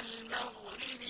المشرق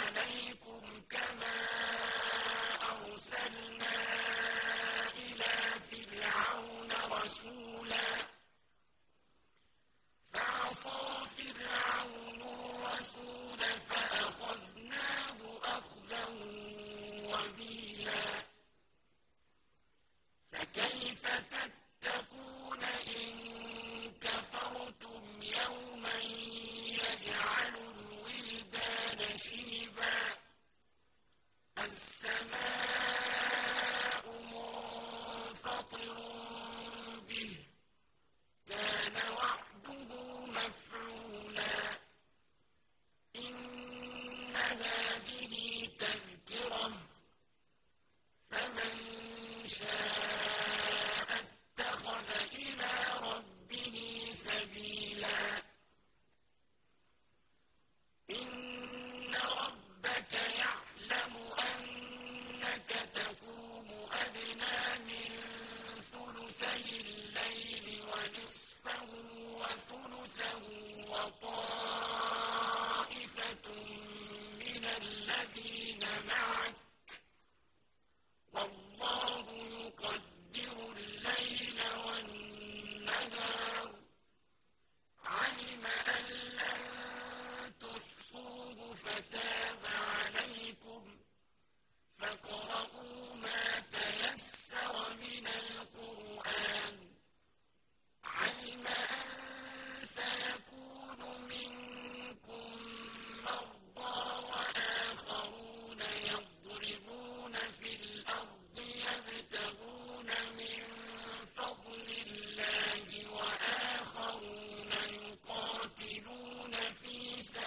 فرعون فتاب عليكم فاقرؤوا ما تيسر من القرآن علم أن سيكون منكم مرضى وآخرون يضربون في الأرض يبتغون من فضل الله وآخرون يقاتلون في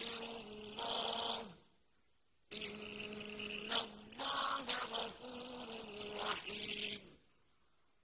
يَغْفِرُ اللَّهُ